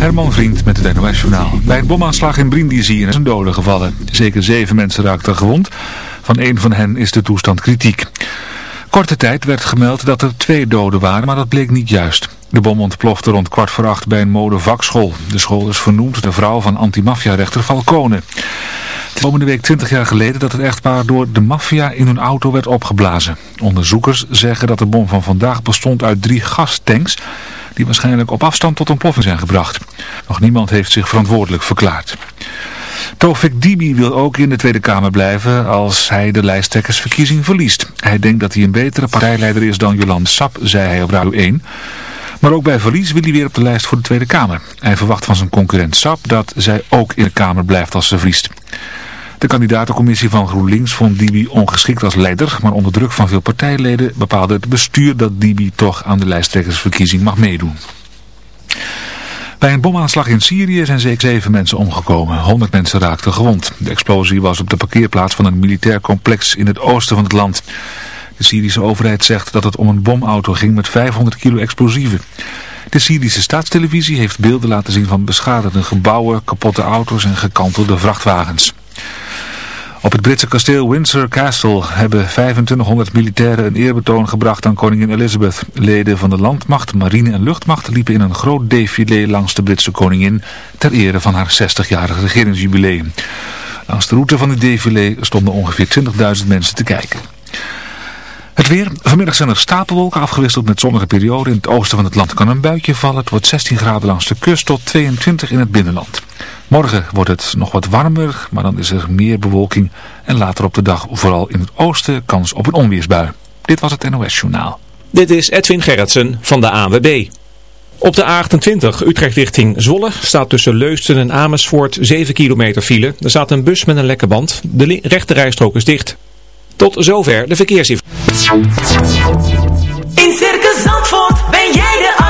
Herman Vriend met het NOS Journaal. Bij een bomaanslag in Brindisi is een dode gevallen. Zeker zeven mensen raakten gewond. Van één van hen is de toestand kritiek. Korte tijd werd gemeld dat er twee doden waren, maar dat bleek niet juist. De bom ontplofte rond kwart voor acht bij een modevakschool. De school is vernoemd de vrouw van antimafia-rechter Falcone. Komende week 20 jaar geleden dat het echtpaar door de maffia in hun auto werd opgeblazen. Onderzoekers zeggen dat de bom van vandaag bestond uit drie gastanks die waarschijnlijk op afstand tot ontploffing zijn gebracht. Nog niemand heeft zich verantwoordelijk verklaard. Tofik Dibi wil ook in de Tweede Kamer blijven als hij de lijsttrekkersverkiezing verliest. Hij denkt dat hij een betere partijleider is dan Jolande Sap, zei hij op Radio 1. Maar ook bij verlies wil hij weer op de lijst voor de Tweede Kamer. Hij verwacht van zijn concurrent Sap dat zij ook in de Kamer blijft als ze verliest. De kandidatencommissie van GroenLinks vond Dibi ongeschikt als leider, maar onder druk van veel partijleden bepaalde het bestuur dat Dibi toch aan de lijsttrekkersverkiezing mag meedoen. Bij een bomaanslag in Syrië zijn zeker zeven mensen omgekomen. Honderd mensen raakten gewond. De explosie was op de parkeerplaats van een militair complex in het oosten van het land. De Syrische overheid zegt dat het om een bomauto ging met 500 kilo explosieven. De Syrische staatstelevisie heeft beelden laten zien van beschadigde gebouwen, kapotte auto's en gekantelde vrachtwagens. Op het Britse kasteel Windsor Castle hebben 2500 militairen een eerbetoon gebracht aan koningin Elizabeth. Leden van de landmacht, marine en luchtmacht liepen in een groot défilé langs de Britse koningin ter ere van haar 60-jarige regeringsjubileum. Langs de route van het défilé stonden ongeveer 20.000 mensen te kijken. Het weer. Vanmiddag zijn er stapelwolken afgewisseld met zonnige perioden. In het oosten van het land kan een buitje vallen. Het wordt 16 graden langs de kust tot 22 in het binnenland. Morgen wordt het nog wat warmer, maar dan is er meer bewolking. En later op de dag vooral in het oosten kans op een onweersbui. Dit was het NOS Journaal. Dit is Edwin Gerritsen van de AWB. Op de A28 Utrecht richting Zwolle staat tussen Leusden en Amersfoort 7 kilometer file. Er staat een bus met een lekke band. De rechte rijstrook is dicht. Tot zover de verkeersinformatie. In Circus Zandvoort ben jij de.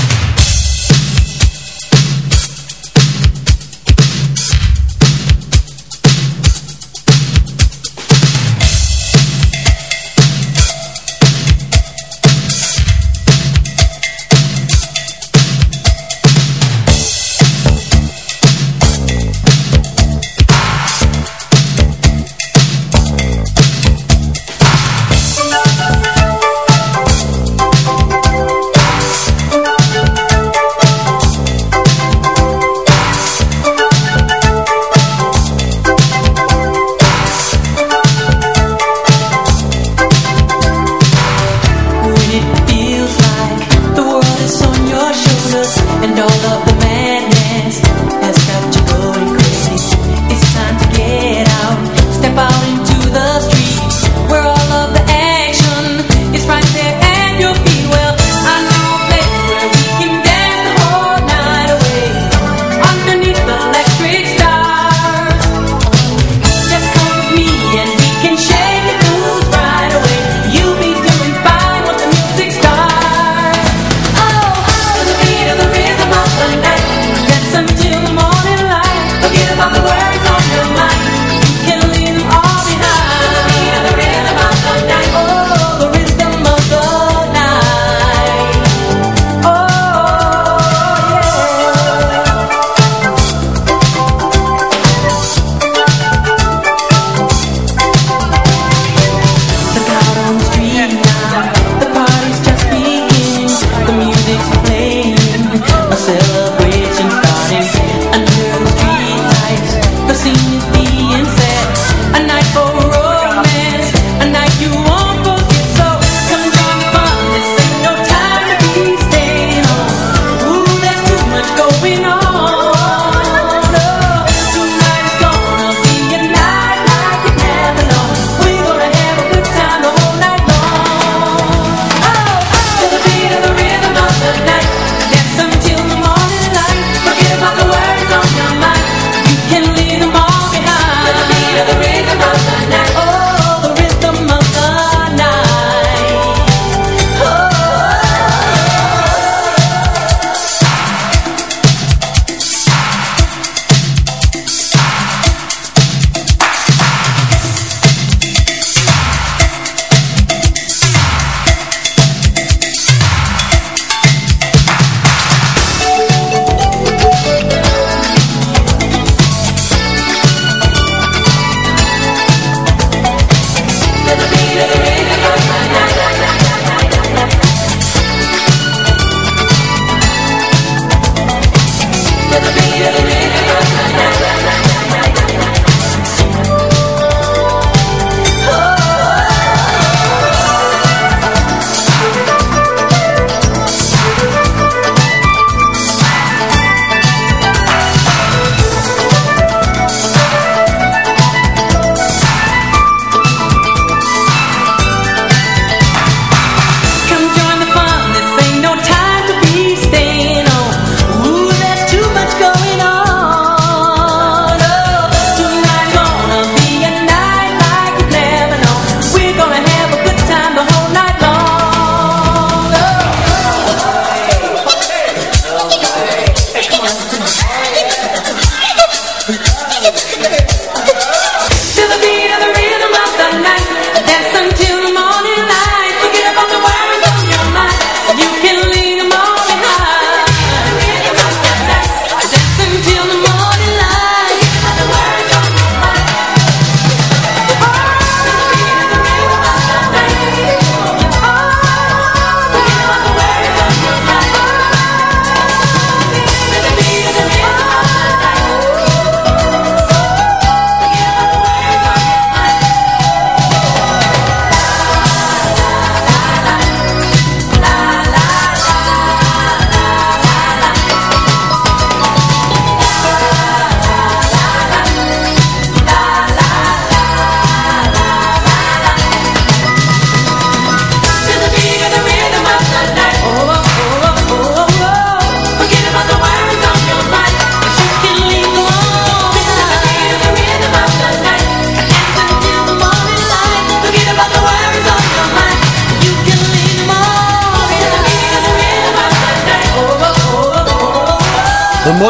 Hey.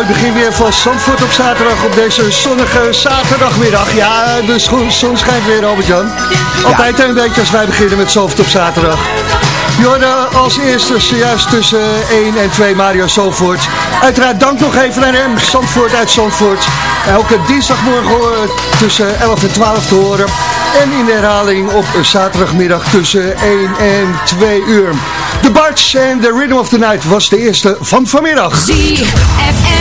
Mooi begin weer van Zandvoort op zaterdag op deze zonnige zaterdagmiddag. Ja, de zon schijnt weer, Albert-Jan. Altijd een beetje als wij beginnen met Zandvoort op zaterdag. Jorda als eerste zojuist tussen 1 en 2 Mario Zandvoort. Uiteraard dank nog even aan hem, Zandvoort uit Zandvoort. Elke dinsdagmorgen tussen 11 en 12 te horen. En in herhaling op zaterdagmiddag tussen 1 en 2 uur. De Barts en The Rhythm of the Night was de eerste van vanmiddag. ZFM.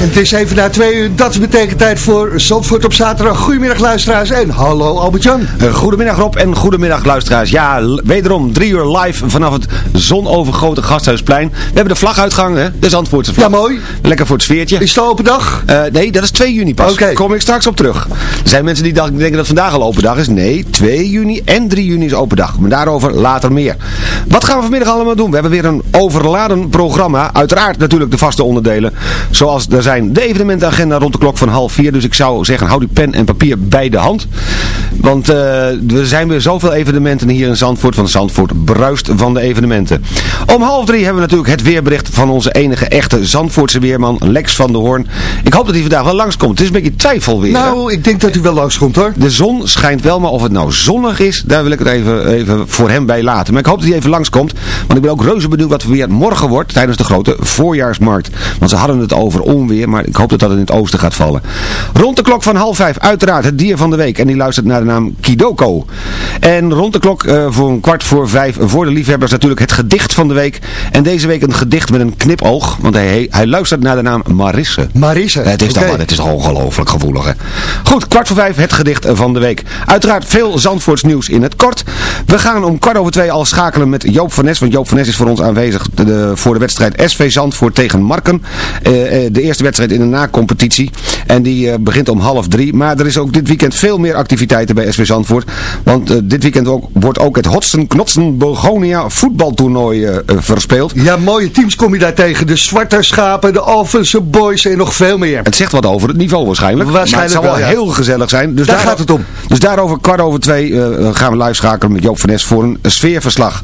En het is even na twee uur, dat betekent tijd voor Zandvoort op zaterdag. Goedemiddag luisteraars en hallo Albert-Jan. Uh, goedemiddag Rob en goedemiddag luisteraars. Ja, wederom drie uur live vanaf het zonovergoten Gasthuisplein. We hebben de vlag uitgehangen, hè? de Zandvoortse vlag. Ja, mooi. Lekker voor het sfeertje. Is het open dag? Uh, nee, dat is 2 juni pas. Oké. Okay. Kom ik straks op terug. Er zijn mensen die denken dat vandaag al open dag is. Nee, 2 juni en 3 juni is open dag. Maar daarover later meer. Wat gaan we vanmiddag allemaal doen? We hebben weer een overladen programma. Uiteraard natuurlijk de vaste onderdelen. Zoals er zijn de evenementenagenda rond de klok van half vier. Dus ik zou zeggen, hou die pen en papier bij de hand. Want uh, er zijn weer zoveel evenementen hier in Zandvoort. Van Zandvoort bruist van de evenementen. Om half drie hebben we natuurlijk het weerbericht van onze enige echte Zandvoortse weerman Lex van der Hoorn. Ik hoop dat hij vandaag wel langskomt. Het is een beetje twijfel weer. Nou, ik denk dat hij wel langskomt hoor. De zon schijnt wel, maar of het nou zonnig is, daar wil ik het even, even voor hem bij laten. Maar ik hoop dat hij even langskomt. Want ik ben ook reuze benieuwd wat weer morgen wordt tijdens de grote voorjaarsmarkt. Want ze hadden het over onweer weer, maar ik hoop dat dat in het oosten gaat vallen. Rond de klok van half vijf, uiteraard het dier van de week. En die luistert naar de naam Kidoko. En rond de klok uh, voor een kwart voor vijf, voor de liefhebbers natuurlijk het gedicht van de week. En deze week een gedicht met een knipoog, want hij, hij luistert naar de naam Marisse. Marisse, Het is, okay. dan, het is ongelooflijk gevoelig, hè. Goed, kwart voor vijf, het gedicht van de week. Uiteraard veel Zandvoorts nieuws in het kort. We gaan om kwart over twee al schakelen met Joop van Nes, want Joop van Nes is voor ons aanwezig de, voor de wedstrijd SV Zandvoort tegen Marken. Uh, de eerste wedstrijd in de na-competitie. En die uh, begint om half drie. Maar er is ook dit weekend veel meer activiteiten bij SV Zandvoort. Want uh, dit weekend ook, wordt ook het Hotsen Knotsen Begonia voetbaltoernooi verspeeld. Ja, mooie teams kom je daar tegen. De Zwarte Schapen, de Alphense Boys en nog veel meer. Het zegt wat over het niveau waarschijnlijk. Waarschijnlijk maar het zal wel, heel gezellig zijn. Dus daar, daar, gaat het om. Dus daarover kwart over twee gaan we live schakelen met Joop van Nes voor een sfeerverslag.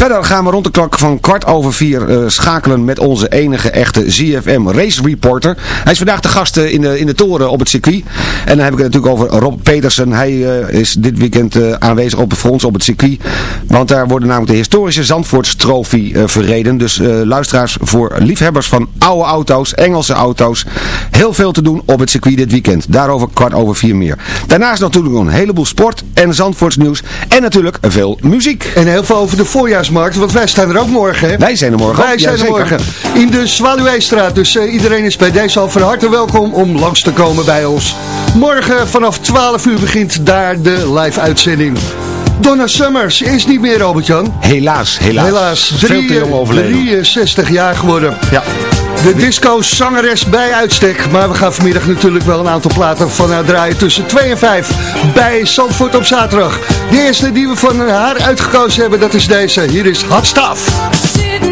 Verder gaan we rond de klok van kwart over vier schakelen met onze enige echte ZFM Race Reporter. Hij is vandaag de gast in de, in de toren op het circuit. En dan heb ik het natuurlijk over Rob Petersen. Hij uh, is dit weekend aanwezig op het front op het circuit. Want daar worden namelijk de historische Zandvoorts trofee uh, verreden. Dus luisteraars voor liefhebbers van oude auto's, Engelse auto's. Heel veel te doen op het circuit dit weekend. Daarover kwart over vier meer. Daarnaast natuurlijk nog een heleboel sport en Zandvoorts nieuws. En natuurlijk veel muziek. En heel veel over de Want wij staan er ook morgen. Hè? Wij zijn er morgen. Wij zijn er morgen. In de Zwaluweestraat. Dus iedereen is bij deze al van harte welkom om langs te komen bij ons. Morgen vanaf 12 uur begint daar de live uitzending. Donna Summers is niet meer, Robert-Jan. Helaas, helaas. Helaas. Veel te jong overleden. 63 jaar geworden. Ja. De disco-zangeres bij uitstek. Maar we gaan vanmiddag natuurlijk wel een aantal platen van haar draaien tussen 2 en 5 bij Zandvoort op zaterdag. De eerste die we van haar uitgekozen hebben, dat is deze. Hier is Hot Stuff.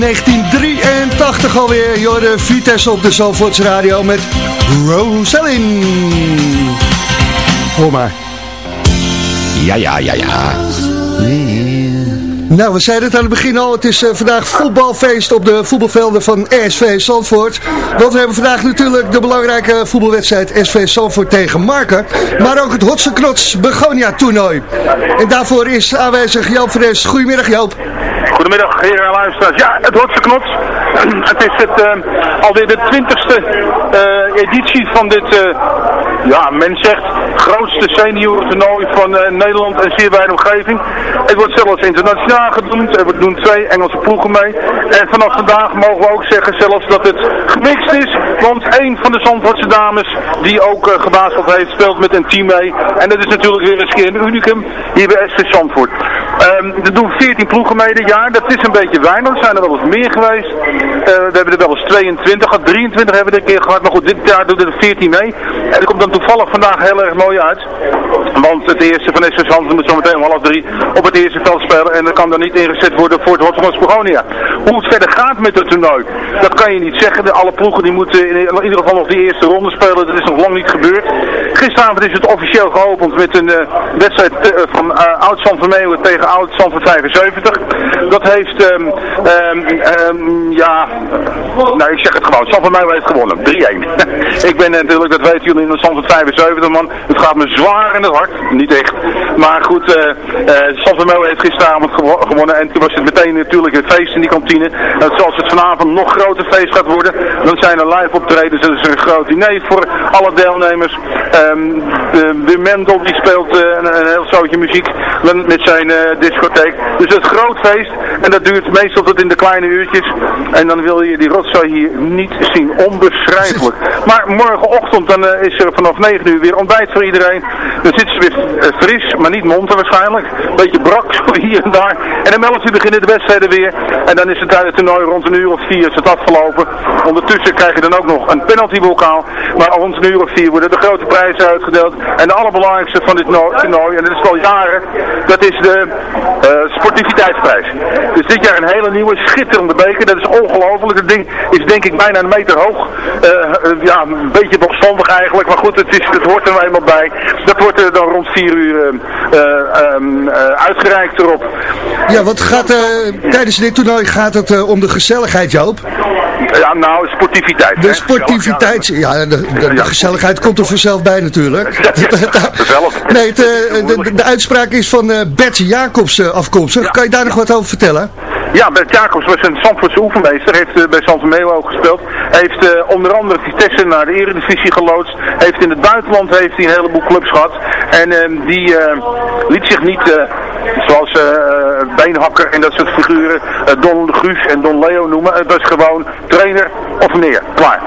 1983 alweer. Jorde Vitesse op de Zalvoorts Radio met Rosalind. Hoor maar. Ja, ja, ja, ja. Nou, we zeiden het aan het begin al. Het is uh, vandaag voetbalfeest op de voetbalvelden van SV Zandvoort. Want we hebben vandaag natuurlijk de belangrijke voetbalwedstrijd SV Zandvoort tegen Marken. Maar ook het Hotse Knots Begonia toernooi. En daarvoor is aanwezig Joop Fres. Goedemiddag Joop. Goedemiddag heren en luisteraars. Ja, het Hotse Knots. het is het, uh, alweer de twintigste uh, editie van dit, ja, men zegt, grootste senior toernooi van Nederland en zeer wijde omgeving. Het wordt zelfs internationaal genoemd. Er doen twee Engelse ploegen mee. En vanaf vandaag mogen we ook zeggen zelfs dat het gemixt is. Want een van de Zandvoortse dames die ook uh, heeft, speelt met een team mee. En dat is natuurlijk weer eens een unicum hier bij SV Zandvoort. Um, er doen 14 ploegen mee dit jaar. Dat is een beetje weinig. Er zijn er wel eens meer geweest. Uh, we hebben er wel eens 22 gehad. 23 hebben we er een keer gehad. Maar goed, dit jaar doen er 14 mee. En dat komt dan toevallig vandaag heel erg uit. Want het eerste van SV Zandvoort moet zo meteen om half drie op het eerste veld spelen. En dat kan dan niet ingezet worden voor het Hotspurs Begonia. Hoe het verder gaat met het toernooi, dat kan je niet zeggen. De, alle ploegen die moeten in, ieder geval nog die eerste ronde spelen. Dat is nog lang niet gebeurd. Gisteravond is het officieel geopend met een uh, wedstrijd uh, van uh, oud Meeuwen tegen oud van 75. Dat heeft, um, um, ja, nou ik zeg het gewoon, van Meeuwen heeft gewonnen. 3-1. ik ben natuurlijk, dat weten jullie, in San van 75 man. Het gaat me zwaar in het hart. Niet echt. Maar goed, van Meeuwen heeft gisteravond gewonnen. En toen was het meteen natuurlijk een feest in die kantine. En zoals het vanavond nog groter feest gaat worden, dan zijn er live optredens. Dat is een groot diner voor alle deelnemers. Um, Wim Mendel die speelt uh, een, een, heel zootje muziek met zijn uh, discotheek. Dus het groot feest. En dat duurt meestal tot in de kleine uurtjes. En dan wil je die rotzooi hier niet zien. Onbeschrijfelijk. Maar morgenochtend dan uh, is er vanaf 9 uur weer ontbijt voor iedereen. Dan zitten ze weer fris, maar niet monter waarschijnlijk. Beetje brak hier en daar. En om 11 uur beginnen de wedstrijden weer. En dan is het het toernooi rond een uur of vier is het afgelopen. Ondertussen krijg je dan ook nog een penaltybokaal. Maar rond een uur of vier worden de grote prijzen uitgedeeld. En de allerbelangrijkste van dit toernooi, en dat is al jaren, dat is de uh, sportiviteitsprijs. Dus dit jaar een hele nieuwe, schitterende beker. Dat is ongelooflijk. Het ding is denk ik bijna een meter hoog. Uh, ja, een beetje opstandig eigenlijk. Maar goed, het, is, het hoort er nou eenmaal bij. Dat wordt er dan rond vier uur um, uitgereikt erop. Ja, wat gaat tijdens dit toernooi gaat het om de gezelligheid, Joop? Ja, nou, sportiviteit. De sportiviteit, ja, de, de, de, gezelligheid komt er vanzelf bij natuurlijk. Nee, het, de, de, uitspraak is van Bert Jacobs afkomstig. Kan je daar nog wat over vertellen? Ja, Bert Jacobs was een Zandvoortse oefenmeester, heeft uh, bij Zandvoort ook gespeeld. Heeft uh, onder andere Vitesse naar de eredivisie geloodst. Heeft in het buitenland heeft hij een heleboel clubs gehad. En uh, die liet zich niet, zoals Beenhakker en dat soort figuren, Don Guus en Don Leo noemen. Het was gewoon trainer of meneer, klaar.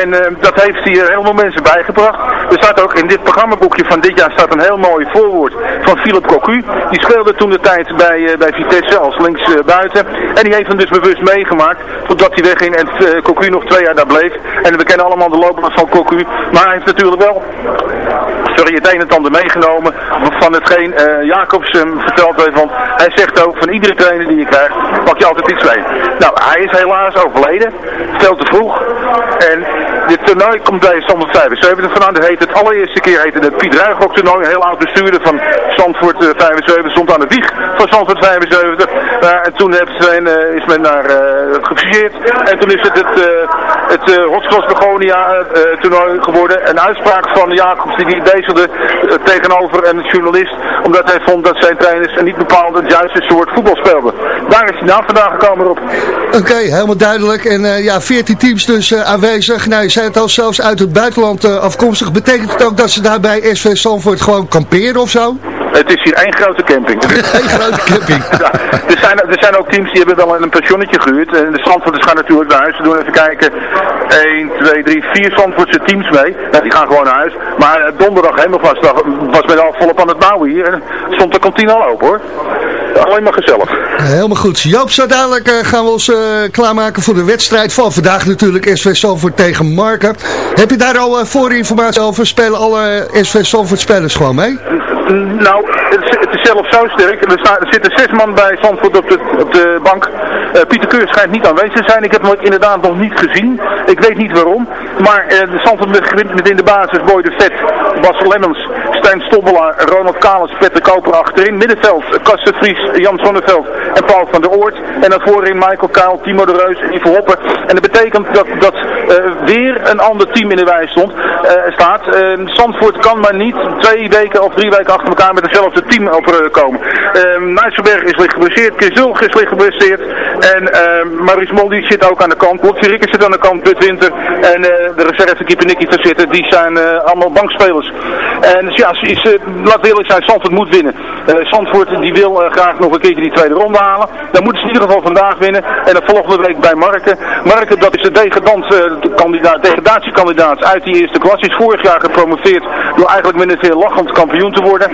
En dat heeft hij helemaal mensen bijgebracht. Er staat ook in dit programmaboekje van dit jaar staat een heel mooi voorwoord van Philip Cocu. Die speelde toen de tijd bij, bij Vitesse als linksbuiten. En die heeft hem dus bewust meegemaakt, totdat hij wegging en uh, Cocu nog twee jaar daar bleef. En we kennen allemaal de loopbaan van Cocu. Maar hij heeft natuurlijk wel, sorry, het een en ander meegenomen van hetgeen uh, Jacobs hem verteld heeft. Want hij zegt ook, van iedere trainer die je krijgt, pak je altijd iets mee. Nou, hij is helaas overleden, veel te vroeg. En dit toernooi komt bij Zandvoort 75 vandaan. Dat heet het allereerste keer heette het Piet Ruigrok toernooi. Een heel oud bestuurder van Zandvoort 75 stond aan de wieg van Zandvoort 75. Uh, en toen heeft men, uh, is men naar uh, gefuseerd. En toen is het het, uh, het Hotskross Begonia toernooi geworden. Een uitspraak van Jacobs die die bezigde tegenover een journalist. Omdat hij vond dat zijn trainers niet bepaald het juiste soort voetbal speelden. Daar is hij na vandaag gekomen op. Oké, helemaal duidelijk. En ja, 14 teams dus aanwezig. Nou, je zei het al, zelfs uit het buitenland afkomstig. Betekent het ook dat ze daar bij SV Zandvoort gewoon kamperen of zo? Het is hier één grote camping. Eén grote camping. ja, er, zijn, er zijn ook teams die hebben wel een pensionnetje gehuurd. En de Zandvoorters gaan natuurlijk naar huis. We doen even kijken. 1, 2, 3, 4 Zandvoortse teams mee. Nou, die gaan gewoon naar huis. Maar donderdag, hemelvastdag, was men al volop aan het bouwen hier. En stond de kantine al open hoor. Alleen maar gezellig. Helemaal goed. Joop, zo dadelijk uh, gaan we ons uh, klaarmaken voor de wedstrijd van vandaag natuurlijk. SV Zandvoort tegen Marken. Heb je daar al uh, voorinformatie over? Spelen alle SV Zandvoort spelers gewoon mee? Nou, is zelf zo sterk. Er, er zitten zes man bij Zandvoort op de, op de bank. Uh, Pieter Keur schijnt niet aanwezig te zijn. Ik heb hem inderdaad nog niet gezien. Ik weet niet waarom. Maar uh, de Zandvoort met in de basis Boy de Vet, Bas Lemmens, Stijn Stobbelaar, Ronald Kalis, Petter Koper achterin. Middenveld, Kasten Vries, Jan Zonneveld en Paul van der Oort. En dan voorin Michael Kuil, Timo de Reus en Ivo Hoppen. En dat betekent dat, dat uh, weer een ander team in de wijs stond, staat. Zandvoort kan maar niet twee weken of drie weken achter elkaar met hetzelfde team opkomen. Uh, Nijsselberg is licht geblesseerd, Kizulg is licht geblesseerd. En uh, Maurice Moldy zit ook aan de kant. Lotje Rikker zit aan de kant, Bud Winter. En uh, de reservekeeper Nicky zitten. die zijn uh, allemaal bankspelers. En dus ja, is, laat eerlijk zijn, Zandvoort moet winnen. Zandvoort die wil graag nog een keertje die tweede ronde halen. Dan moeten ze in ieder geval vandaag winnen. En dan volgende week bij Marken. Marken, dat is de degradant, kandidaat, degradatiekandidaat uit die eerste klas. Is vorig jaar gepromoveerd door eigenlijk met een veel lachend kampioen te worden.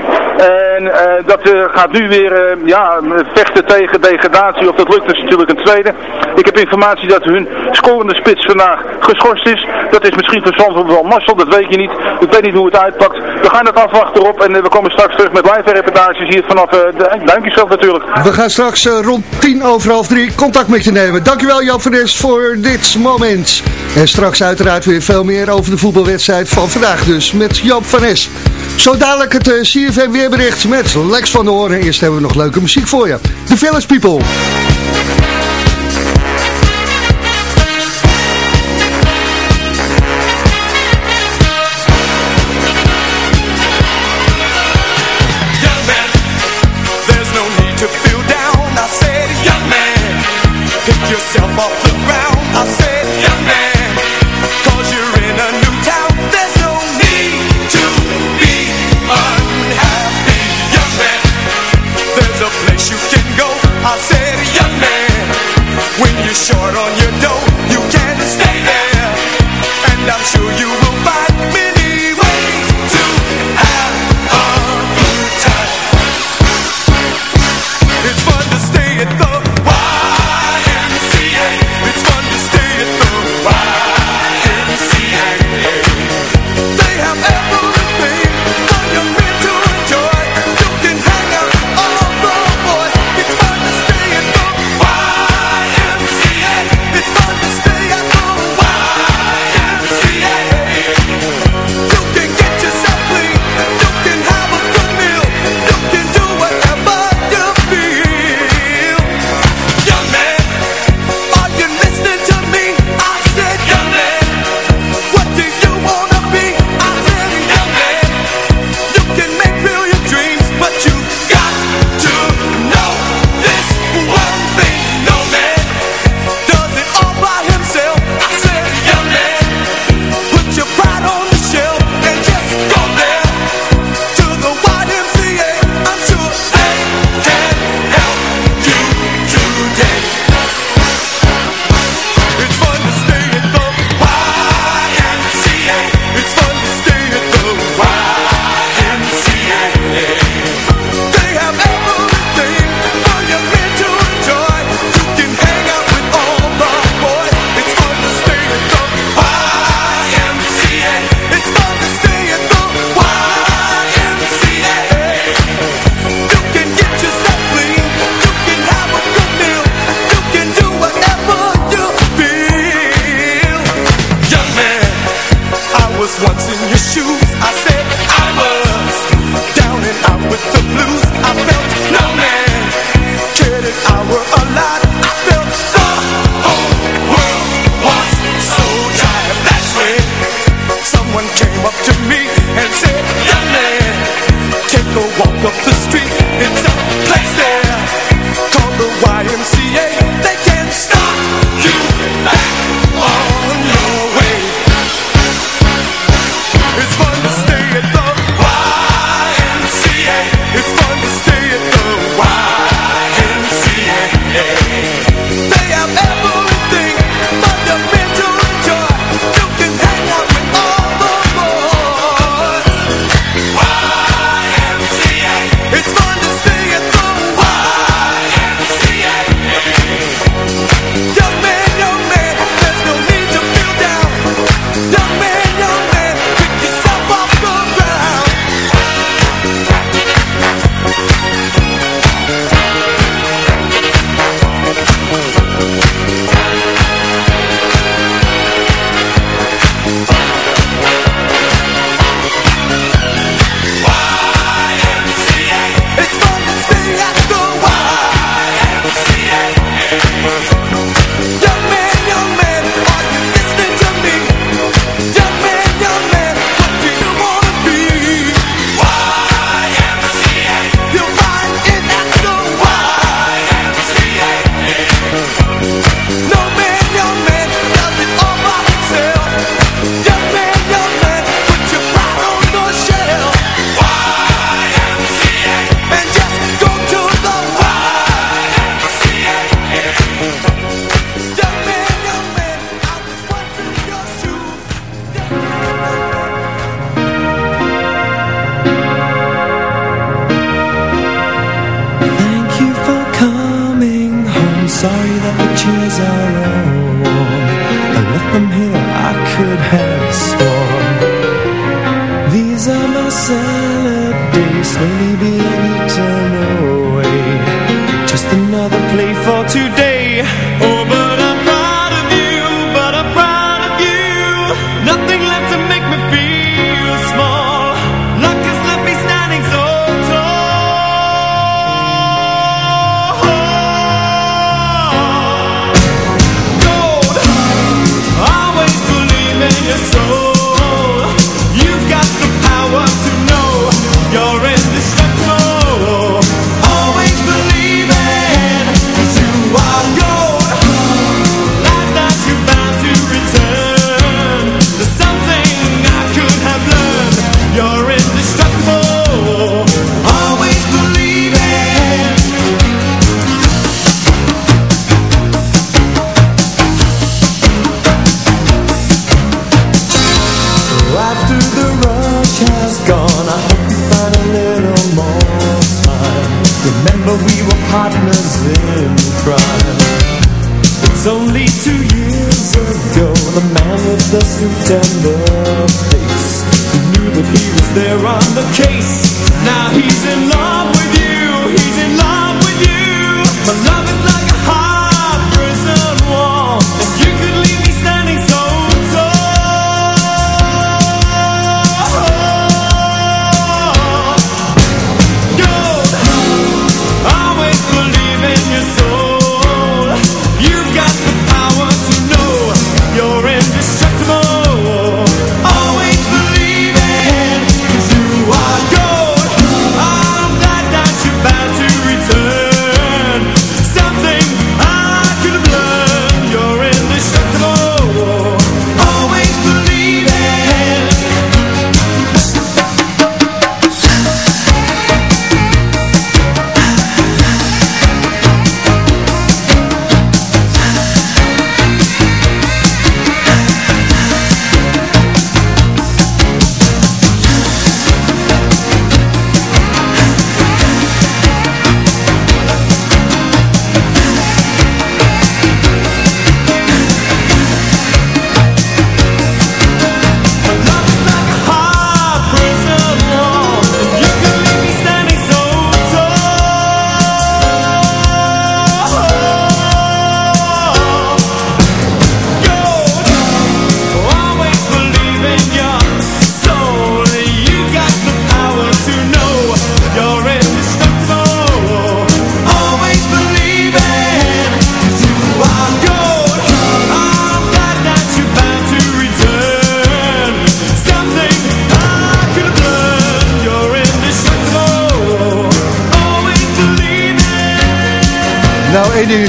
En dat gaat nu weer ja, vechten tegen degradatie. Of dat lukt is natuurlijk een tweede. Ik heb informatie dat hun scorende spits vandaag geschorst is. Dat is misschien voor Zandvoort wel Marcel, dat weet je niet. Ik weet niet hoe het uitpakt. We gaan het afwachten erop en we komen straks terug met live reportages hier vanaf uh, de Duinkjesveld natuurlijk. We gaan straks uh, rond tien over half drie contact met je nemen. Dankjewel Jan van voor dit moment. En straks uiteraard weer veel meer over de voetbalwedstrijd van vandaag dus met Jan van Es. Zo dadelijk het uh, CFM weerbericht met Lex van der Hoorn. Eerst hebben we nog leuke muziek voor je. The Village People.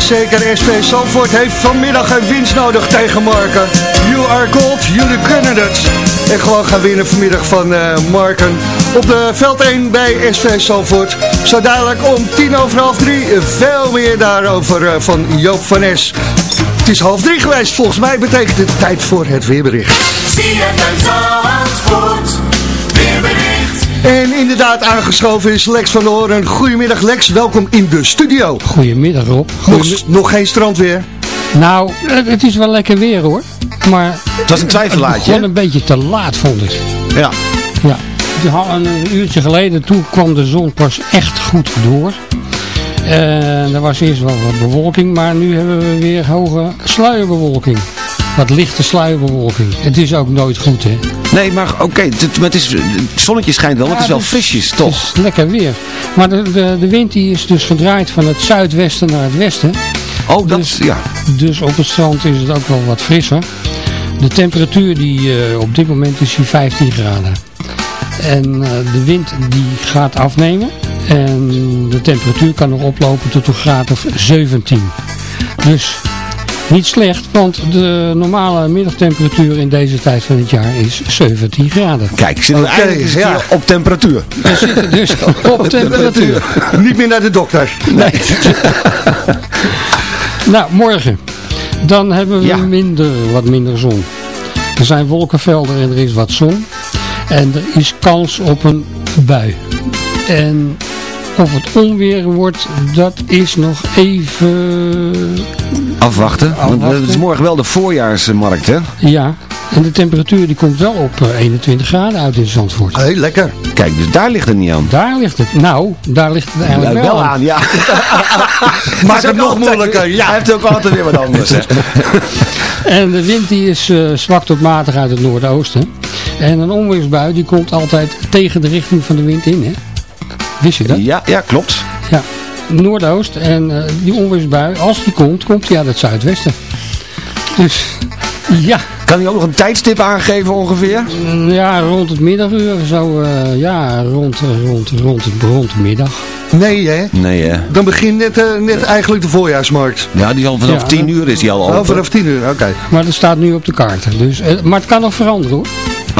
Zeker, SV Zandvoort heeft vanmiddag een winst nodig tegen Marken. You are gold, jullie kunnen het. En gewoon gaan winnen vanmiddag van eh, Marken. Op de veld 1 bij SV Zandvoort. Zo dadelijk om tien over half drie. Veel meer daarover eh, van Joop van Es. Het is half drie geweest, volgens mij betekent het tijd voor het weerbericht. CFM Zandvoort, weerbericht. En inderdaad aangeschoven is Lex van der Hoorn. Goedemiddag Lex, welkom in de studio. Goedemiddag Rob. Nog, nog geen strandweer? Nou, het, is wel lekker weer hoor. Maar Het was een twijfelaatje, Het begon hè? een beetje te laat vond ik. Ja. Ja. Een uurtje geleden, toen kwam de zon pas echt goed door. En er was eerst wel wat bewolking, maar nu hebben we weer hoge sluierbewolking. Wat lichte sluierbewolking. Het is ook nooit goed hè. Nee, maar oké, het, is, het zonnetje schijnt wel, maar het is wel frisjes, toch? Het is lekker weer. Maar de, de, de wind die is dus gedraaid van het zuidwesten naar het westen. Oh, dat dus, ja. Dus op het strand is het ook wel wat frisser. De temperatuur die eh, op dit moment is hier 15 graden. En eh, de wind die gaat afnemen. En de temperatuur kan nog oplopen tot een graad of 17. Dus niet slecht, want de normale middagtemperatuur in deze tijd van het jaar is 17 graden. Kijk, zitten we eigenlijk ja. hier op temperatuur. We zitten dus op temperatuur. Niet meer naar de dokter. Nee. nou, morgen. Dan hebben we Ja. minder, wat minder zon. Er zijn wolkenvelden en er is wat zon. En er is kans op een bui. En of het onweer wordt, dat is nog even... Afwachten, want Afwachten. het is morgen wel de voorjaarsmarkt, hè? Ja, En de temperatuur die komt wel op eh, 21 graden uit in Zandvoort. Hé, lekker. Kijk, dus daar ligt het niet aan. Daar ligt het. Nou, daar ligt het eigenlijk wel, wel aan, ja. Maakt het nog moeilijker. Hij Ja. heeft ook altijd weer wat anders. En de wind die is eh, zwak tot matig uit het noordoosten. En een onweersbui die komt altijd tegen de richting van de wind in. Hè? Wist je dat? Ja, ja, klopt. Ja, noordoost. En eh, die onweersbui, als die komt, komt die uit het zuidwesten. Dus ja, Kan hij ook nog een tijdstip aangeven ongeveer? mm, ja rond het middaguur zo. eh, ja, rond, eh, rond, rond, rond de middag. Nee, hè? Nee, hè. Dan begint net, eh, net eigenlijk de voorjaarsmarkt. Ja, die is al vanaf Ja. 10 uur is hij al Oh, open. vanaf 10 uur, oké. Maar dat staat nu op de kaart. Dus, maar het kan nog veranderen hoor.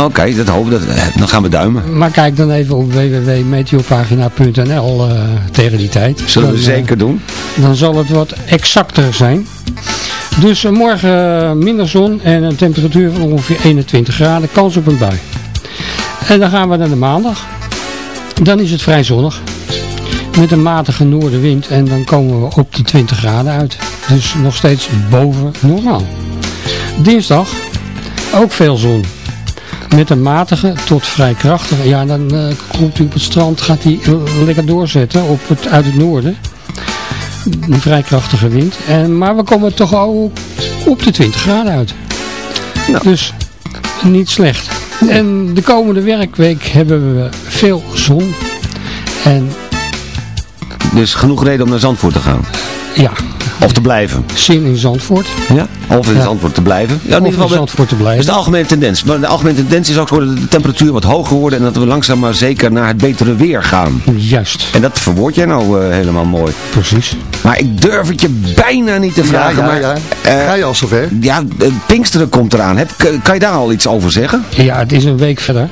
Oké, dat hopen we. Dat, dan gaan we duimen. Maar kijk dan even op www.meteopagina.nl eh, tegen die tijd. Zullen we Dan, zeker doen. dan zal het wat exacter zijn. Dus eh, morgen eh, minder zon en een temperatuur van ongeveer 21 graden, kans op een bui. En dan gaan we naar de maandag. Dan is het vrij zonnig. Met een matige noordenwind en dan komen we op de 20 graden uit. Dus nog steeds boven normaal. Dinsdag ook veel zon. Met een matige tot vrij krachtige. Ja, dan eh, komt hij op het strand, gaat hij lekker doorzetten op het, uit het noorden een vrij krachtige wind. En, maar we komen toch ook op de 20 graden uit. Dus niet slecht. En de komende werkweek hebben we veel zon. En Dus genoeg reden om naar Zandvoort te gaan. ja, Of te blijven. zin in Zandvoort. Ja? Of in Ja. Zandvoort te blijven. Ja, in Of ieder geval, in Zandvoort te blijven. Dat is de algemene tendens. Maar de algemene tendens is ook dat de temperatuur wat hoger wordt en dat we langzaam maar zeker naar het betere weer gaan. Juist. En dat verwoord jij nou eh, helemaal mooi. Precies. Maar ik durf het je bijna niet te Ja, vragen. ja, maar, ja. eh, Ga je al zover? ja, eh, Pinksteren komt eraan. Heb, kan- kan je daar al iets over zeggen? Ja, het is een week verder.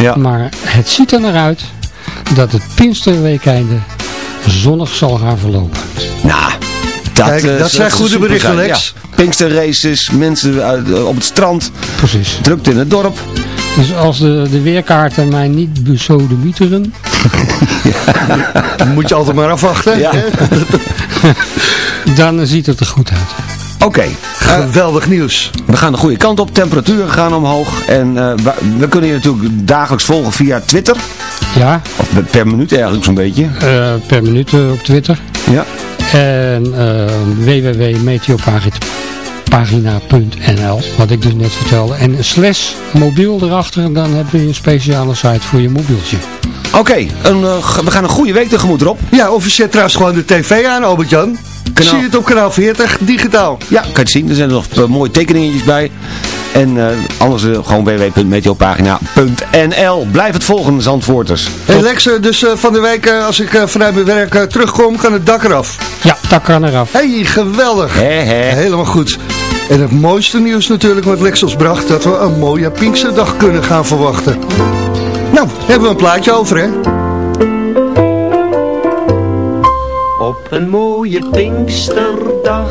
Ja. Maar het ziet er naar uit dat het Pinksterweekende zonnig zal gaan verlopen. Nou, dat, Kijk, eh, dat zijn zou goede berichten, zijn. Lex. Ja. Pinksterraces, mensen uit, eh, op het strand, Precies. drukte in het dorp. Dus als de, de weerkaarten mij niet besodemieteren, Dan moet je altijd maar afwachten. Ja. hè? dan ziet het er goed uit. Oké, Geweldig nieuws. we gaan de goede kant op. Temperaturen gaan omhoog. En eh, we, we kunnen je natuurlijk dagelijks volgen via Twitter. Ja, Of per minuut eigenlijk zo'n beetje. eh, per minuut eh, op Twitter. Ja. En uh, www.meteopagina.nl Wat ik dus net vertelde. En slash mobiel erachter, dan heb je een speciale site voor je mobieltje. Oké, een, eh, we gaan een goede week tegemoet erop. Ja, of je zet trouwens gewoon de tv aan, Albert-Jan. Zie je het op kanaal 40, digitaal. Ja, kan je het zien. Er zijn er nog eh, mooie tekeningetjes bij. En eh, anders eh, gewoon www.meteopagina.nl. Blijf het volgen, Zandvoorters. Hey Lex, eh, dus eh, van de week als ik eh, vanuit mijn werk terugkom, kan het dak eraf. Ja, dat kan eraf. hey, geweldig. Helemaal goed. En het mooiste nieuws natuurlijk wat Lex ons bracht, dat we een mooie Pinksterdag kunnen gaan verwachten. Nou, hebben we een plaatje over, hè? Op een mooie Pinksterdag,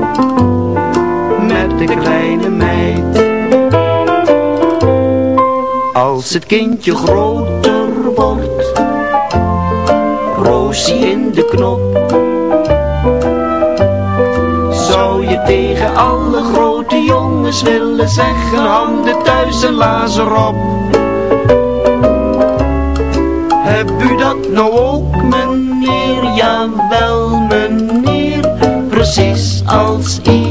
Met de kleine meid. Als het kindje groter wordt. Roosie in de knop. Zou je tegen alle grote jongens willen zeggen Handen thuis en lazer op Heb u dat nou ook meneer? Jawel Precies als iedereen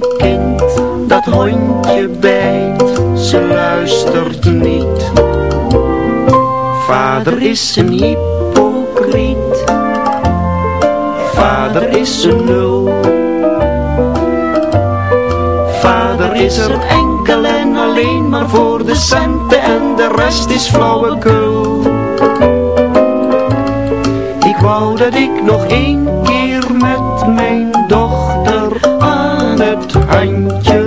dat hondje bijt, ze luistert niet. Vader is een hypocriet, vader is een nul. Vader is er enkel en alleen maar voor de centen en de rest is flauwekul. Ik wou dat ik nog één keer met mijn dochter aan het handje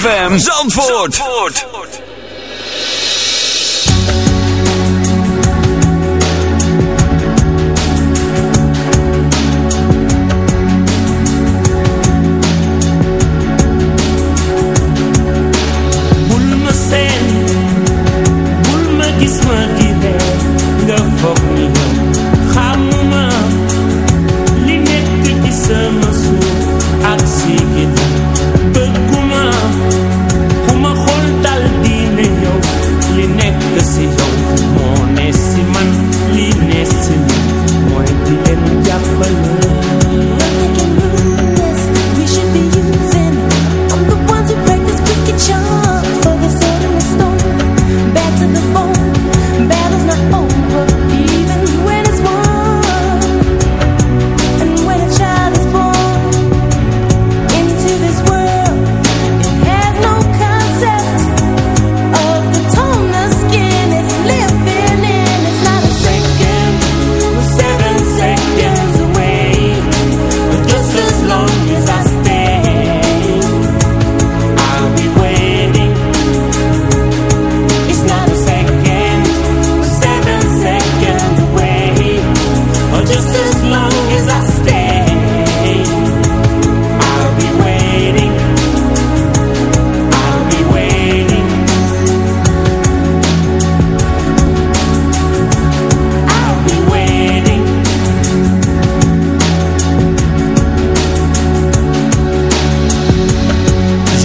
ZFM Zandvoort. Zandvoort.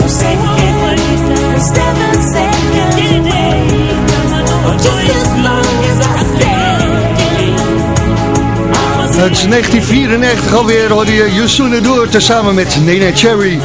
não sei. Het 1994 alweer hoorde je Door tezamen met Nene Cherry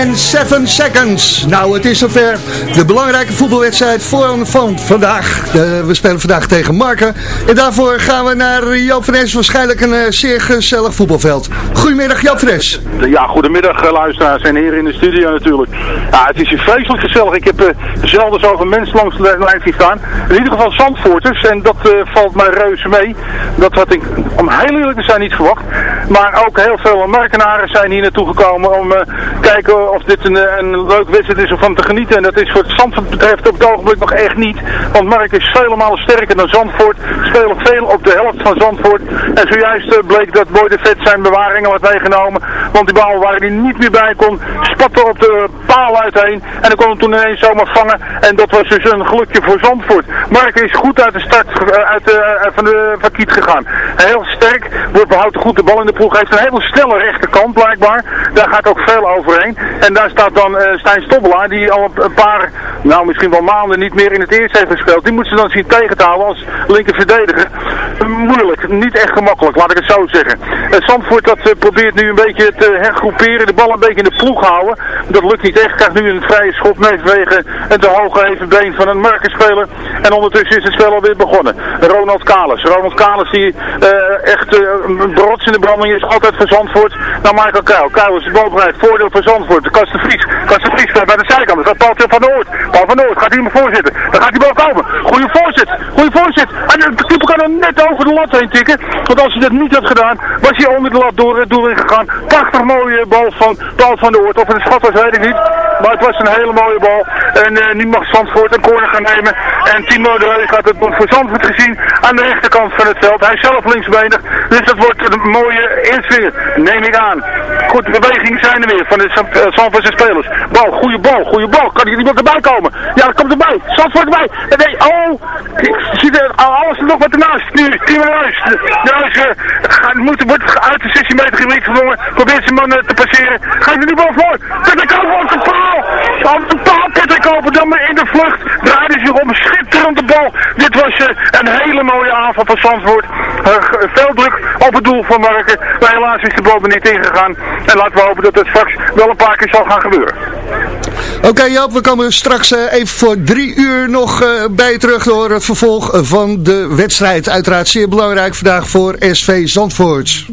en 7 Seconds. Nou, het is zover. De belangrijke voetbalwedstrijd voor, van vandaag. we spelen vandaag tegen Marken. En daarvoor gaan we naar Joop. Waarschijnlijk een uh, zeer gezellig voetbalveld. Goedemiddag Joop Fres. Ja, goedemiddag eh, luisteraars en heren in de studio natuurlijk. Ja, het is hier vreselijk gezellig. Ik heb uh, zelden zoveel mensen langs de lijn zien staan. In ieder geval Zandvoorters. En dat valt mij reuze mee. Dat had ik, om heel zijn, niet verwacht. Maar ook heel veel Markenaren zijn hier naartoe gekomen om kijken of dit een, eh, een leuk wedstrijd is om van te genieten. En dat is voor het Zandvoort betreft op het ogenblik nog echt niet. Want Mark is vele malen sterker dan Zandvoort. Spelen veel op de helft van Zandvoort. En zojuist eh, bleek dat Boy de Vet zijn bewaringen had meegenomen. Want die bal waar hij niet meer bij kon, spatte op de paal. En dan kon hem toen ineens zomaar vangen. En dat was dus een gelukje voor Zandvoort. Mark is goed uit de start eh, uit de, van de van Kiet gegaan. Heel sterk, wordt behoudt goed de bal in de ploeg. Heeft een hele snelle rechterkant blijkbaar. Daar gaat ook veel overheen. En daar staat dan uh, Stijn Stobbelaar, die al een paar, nou misschien wel maanden niet meer in het eerste heeft gespeeld. Die moet ze dan zien tegen te houden als linker verdediger. moeilijk, niet echt gemakkelijk, laat ik het zo zeggen. Zandvoort dat probeert nu een beetje te hergroeperen, de bal een beetje in de ploeg houden. Dat lukt niet echt, krijgt nu een vrije schop mee een te hoge evenbeen van een markenspeler. En ondertussen is het spel alweer begonnen. Ronald Kalis. Ronald Kalis die echt een brots in de branding is, altijd van Zandvoort. naar Michael Kuil. Kuil is de bal voordeel voor Zandvoort. Kasten Vries. Kasten Vries bij de zijkant. Dat Paul van Noord. Paul van Noord gaat hier maar voorzitten. Dan gaat die bal komen. Goeie voorzet. Goeie voorzet. En de keeper kan er net over de lat heen tikken. Want als hij dat niet had gedaan, was hij onder de lat door het doel ingegaan. Prachtig mooie bal van Paul van Noord. Of een schat was, weet ik niet. Maar het was een hele mooie bal. En uh, nu mag Zandvoort een corner gaan nemen. En Timo de Reuy gaat het voor Zandvoort gezien aan de rechterkant van het veld. Hij zelf linksbenig. Dus dat wordt een mooie insfeer. Neem ik aan. Goed, bewegingen zijn er weer van de Zandvoort voor zijn spelers. Bal, goede bal, goede bal. Kan hier iemand erbij komen? Ja, dat komt erbij. Zandvoort erbij. Nee, oh, ik zie er alles nog wat ernaast. Nu, Timo Ruijs. Ruijs uh, moet, wordt uit de 16 meter gebied gedwongen. Probeert zijn man te passeren. Gaat er die bal voor. Patrick Koper op de paal. Op de paal, Patrick Koper. Dan maar in de vlucht. Draaide zich om. Schitterend de bal. Dit was uh, een hele mooie aanval van Zandvoort. veel druk op het doel van Marken. Maar helaas is de bal er niet ingegaan. En laten we hopen dat het straks wel een paar keer zal gaan gebeuren. Oké okay, we komen straks uh, even voor drie uur nog uh, bij terug door het vervolg van de wedstrijd. Uiteraard zeer belangrijk vandaag voor SV Zandvoort.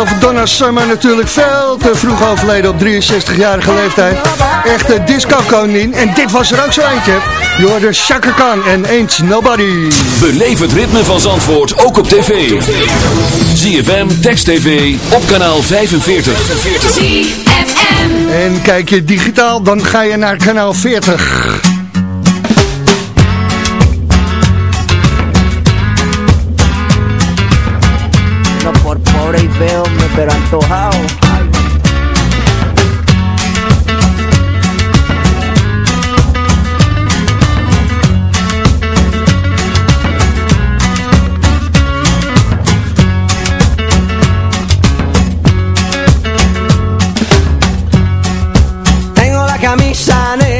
Over Donna Summer natuurlijk veel te vroeg overleden op 63-jarige leeftijd. Echte disco-koningin. En dit was er ook zo eentje. Je hoorde Chaka Khan en Ain't Nobody. Beleef het ritme van Zandvoort ook op tv. ZFM, Text TV, op kanaal 45. ZFM. En kijk je digitaal, dan ga je naar kanaal 40. ahora y veome, pero antojado. Tengo la camisa negra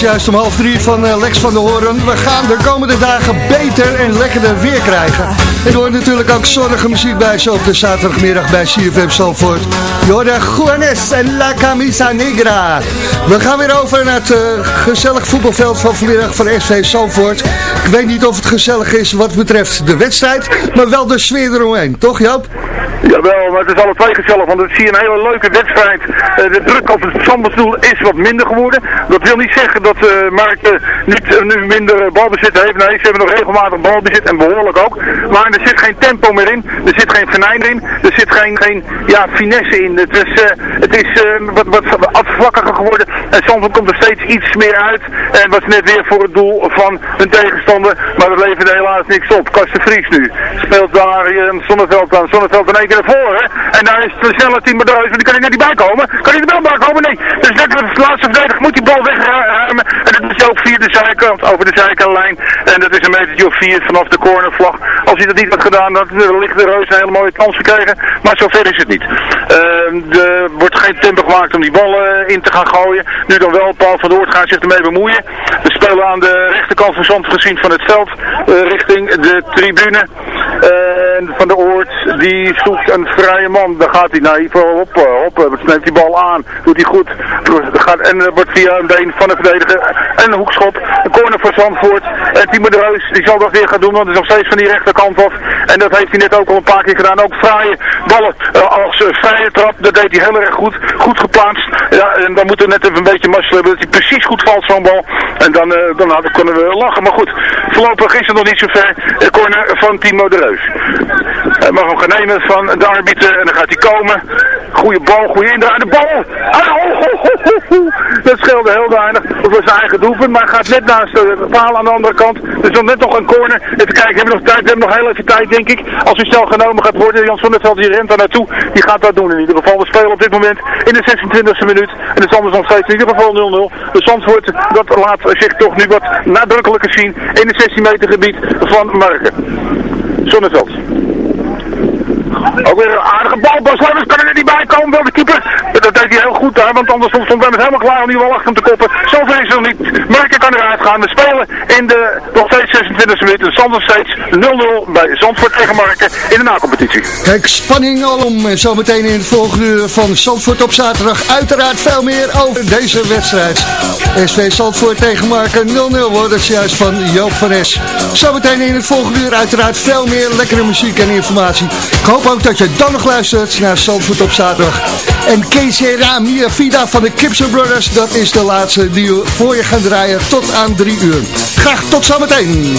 juist om half drie van eh, Lex van der Hoorn. We gaan de komende dagen beter en lekkerder weer krijgen. En er hoort natuurlijk ook zonnige muziek bij zo op de zaterdagmiddag bij CFM Zalvoort. Je hoorde Juanes en La Camisa Negra. We gaan weer over naar het eh, gezellig voetbalveld van vanmiddag van SV Zalvoort. Ik weet niet of het gezellig is wat betreft de wedstrijd, maar wel de sfeer eromheen. Toch Joop? Jawel, maar het is alle twee gezellig, want het zie je een hele leuke wedstrijd. Eh, de druk op het zandbestoel is wat minder geworden. Dat wil niet zeggen dat uh, Mark eh, niet, nu minder balbezit heeft. Nee, ze hebben nog regelmatig balbezit en behoorlijk ook. Maar er zit geen tempo meer in, er zit geen venijn in, er zit geen, geen ja, finesse in. Het is, het is wat, wat afvlakkiger geworden en soms komt er steeds iets meer uit. En was net weer voor het doel van een tegenstander, maar dat leverde helaas niks op. Kasten Vries nu speelt daar uh, Zonneveld aan, Zonneveld in één naar. En daar is de snelle team maar die kan er net niet bij komen. Kan hij er wel bij komen? Nee. Dus net laatste verdediger moet die bal ook via de zijkant, over de zijkantlijn. En dat is een metertje of vier vanaf de cornervlag. Als hij dat niet had gedaan, dan ligt de Reus een hele mooie kans gekregen. Maar zover is het niet. Er wordt geen tempo gemaakt om die bal uh, in te gaan gooien. Nu dan wel, Paul van Oort gaat zich ermee bemoeien. We spelen aan de rechterkant van Zand gezien van het veld, uh, richting de tribune. Van de Oort, die zoekt een vrije man. Dan gaat hij naar Ivo, hop, hop, neemt die bal aan. Doet hij goed. Gaat, en uh, wordt via een been van de verdediger een Een corner voor Zandvoort. En Timo de Reus, die zal dat weer gaan doen, want het is nog steeds van die rechterkant af. En dat heeft hij net ook al een paar keer gedaan. Ook fraaie ballen uh, als uh, vrije trap, dat deed hij heel erg goed. Goed geplaatst. Ja, en dan moeten we net even een beetje mazzel hebben dat hij precies goed valt zo'n bal. En dan, dan, dan kunnen we lachen. Maar goed, voorlopig is het nog niet zo ver. De corner van Timo de Reus. Hij mag hem gaan nemen van de arbiter en dan gaat hij komen. Goeie bal, goede indraai. De bal! Oh, dat scheelde heel weinig. Dat was zijn eigen doelpunt, maar hij gaat net naast de paal aan de andere kant. Dus dan net nog een corner. Even kijken, hebben we nog tijd? We hebben nog heel even tijd, denk ik. Als hij snel genomen gaat worden, Jan Sonneveld die rent daar naartoe. Die gaat dat doen in ieder geval. We spelen op dit moment in de 26e minuut. En de Zanders nog steeds in ieder geval 0-0. De Zandvoort, dat laat zich toch nu wat nadrukkelijker zien in het 16 meter gebied van Marken. Zonneveld. Ook weer een aardige bal. Bas Lemmers kan er niet bij komen. Wel de keeper. Dat deed hij heel goed daar. Want anders stond Lemmers helemaal klaar om die bal achter hem te koppen. Zover is het nog niet. Marken kan eruit gaan. We spelen in de nog steeds 26e minuut. De Zand nog steeds 0-0 bij Zandvoort tegen Marken in de nacompetitie. Kijk, spanning alom. Zometeen in het volgende uur van Zandvoort op zaterdag. Uiteraard veel meer over deze wedstrijd. SV Zandvoort tegen Marken 0-0 wordt het juist van Joop van Es. Zometeen in het volgende uur uiteraard veel meer lekkere muziek en informatie. Ik hoop dat je dan nog luistert naar Zandvoort op zaterdag. En Casey Ramia Vida van de Gibson Brothers, dat is de laatste die we voor je gaan draaien tot aan drie uur. Graag tot zometeen.